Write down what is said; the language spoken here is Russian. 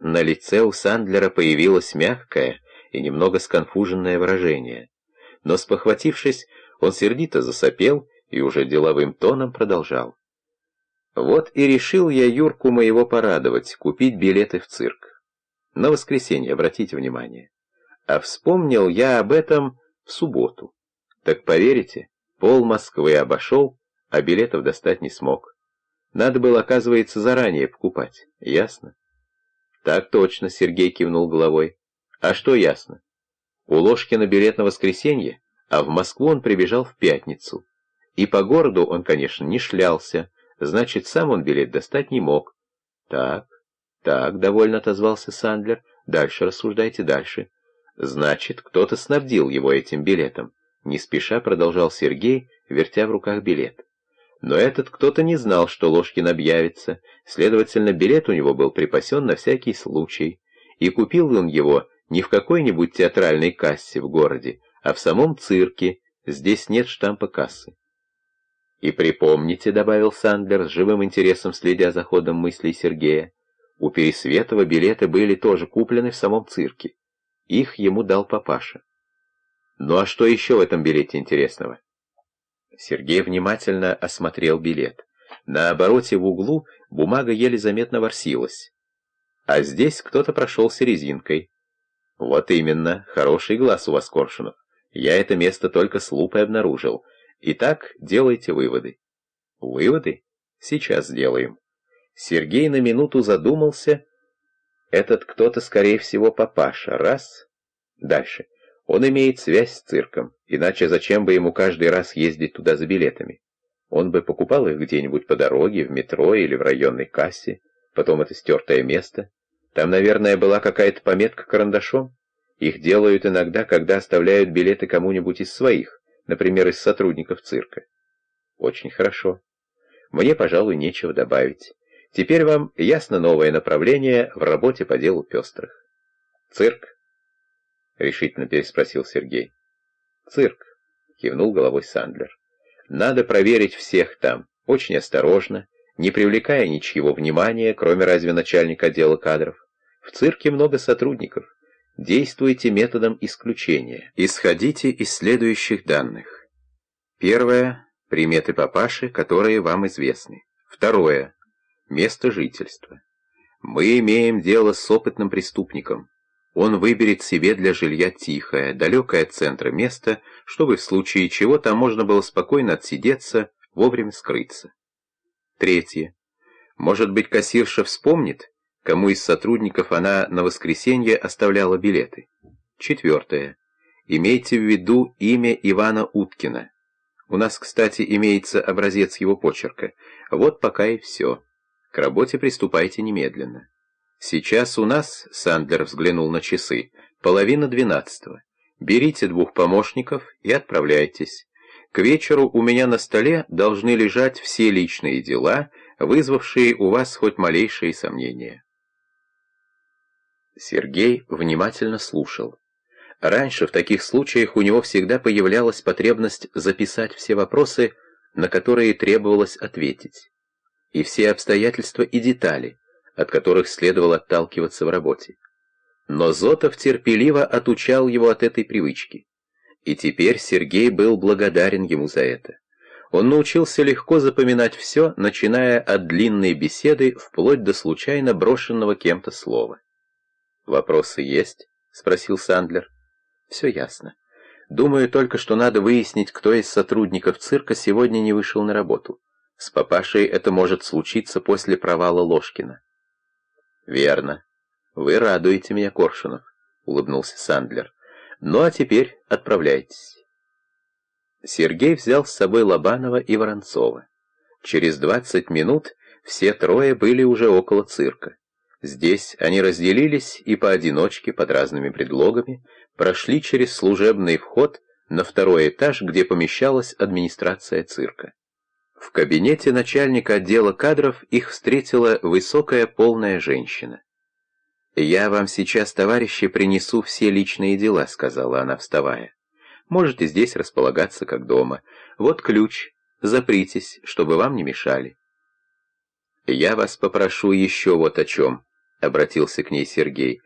На лице у Сандлера появилось мягкое и немного сконфуженное выражение. Но спохватившись, он сердито засопел и уже деловым тоном продолжал. «Вот и решил я Юрку моего порадовать, купить билеты в цирк. На воскресенье, обратите внимание. А вспомнил я об этом в субботу. Так поверите, пол Москвы обошел, а билетов достать не смог. Надо было, оказывается, заранее покупать. Ясно? Так точно, Сергей кивнул головой. А что ясно? У Ложкина билет на воскресенье, а в Москву он прибежал в пятницу. И по городу он, конечно, не шлялся, значит, сам он билет достать не мог. Так, так, довольно отозвался Сандлер. Дальше рассуждайте, дальше. Значит, кто-то снабдил его этим билетом. Не спеша продолжал Сергей, вертя в руках билет. Но этот кто-то не знал, что Ложкин объявится, следовательно, билет у него был припасен на всякий случай, и купил он его не в какой-нибудь театральной кассе в городе, а в самом цирке, здесь нет штампа кассы. «И припомните», — добавил Сандлер, с живым интересом следя за ходом мыслей Сергея, «у Пересветова билеты были тоже куплены в самом цирке. Их ему дал папаша. Ну а что еще в этом билете интересного?» Сергей внимательно осмотрел билет. На обороте в углу бумага еле заметно ворсилась. А здесь кто-то прошелся резинкой. Вот именно, хороший глаз у вас, Коршунов. Я это место только с лупой обнаружил. Итак, делайте выводы. Выводы? Сейчас сделаем. Сергей на минуту задумался. Этот кто-то, скорее всего, папаша. Раз. Дальше. Он имеет связь с цирком, иначе зачем бы ему каждый раз ездить туда за билетами? Он бы покупал их где-нибудь по дороге, в метро или в районной кассе, потом это стертое место. Там, наверное, была какая-то пометка карандашом. Их делают иногда, когда оставляют билеты кому-нибудь из своих, например, из сотрудников цирка. Очень хорошо. Мне, пожалуй, нечего добавить. Теперь вам ясно новое направление в работе по делу пестрых. Цирк — решительно переспросил Сергей. «Цирк», — кивнул головой Сандлер. «Надо проверить всех там, очень осторожно, не привлекая ничьего внимания, кроме разве начальника отдела кадров. В цирке много сотрудников. Действуйте методом исключения. Исходите из следующих данных. Первое — приметы папаши, которые вам известны. Второе — место жительства. Мы имеем дело с опытным преступником, он выберет себе для жилья тихое, далекое от центра место, чтобы в случае чего там можно было спокойно отсидеться, вовремя скрыться. Третье. Может быть, кассирша вспомнит, кому из сотрудников она на воскресенье оставляла билеты. Четвертое. Имейте в виду имя Ивана Уткина. У нас, кстати, имеется образец его почерка. Вот пока и все. К работе приступайте немедленно. «Сейчас у нас», — Сандлер взглянул на часы, — «половина двенадцатого. Берите двух помощников и отправляйтесь. К вечеру у меня на столе должны лежать все личные дела, вызвавшие у вас хоть малейшие сомнения». Сергей внимательно слушал. Раньше в таких случаях у него всегда появлялась потребность записать все вопросы, на которые требовалось ответить. И все обстоятельства и детали, от которых следовало отталкиваться в работе. Но Зотов терпеливо отучал его от этой привычки. И теперь Сергей был благодарен ему за это. Он научился легко запоминать все, начиная от длинной беседы вплоть до случайно брошенного кем-то слова. «Вопросы есть?» — спросил Сандлер. «Все ясно. Думаю только, что надо выяснить, кто из сотрудников цирка сегодня не вышел на работу. С папашей это может случиться после провала Ложкина. «Верно. Вы радуете меня, Коршунов», — улыбнулся Сандлер. «Ну а теперь отправляйтесь». Сергей взял с собой Лобанова и Воронцова. Через двадцать минут все трое были уже около цирка. Здесь они разделились и поодиночке, под разными предлогами, прошли через служебный вход на второй этаж, где помещалась администрация цирка. В кабинете начальника отдела кадров их встретила высокая полная женщина. «Я вам сейчас, товарищи, принесу все личные дела», — сказала она, вставая. «Можете здесь располагаться, как дома. Вот ключ. Запритесь, чтобы вам не мешали». «Я вас попрошу еще вот о чем», — обратился к ней Сергей.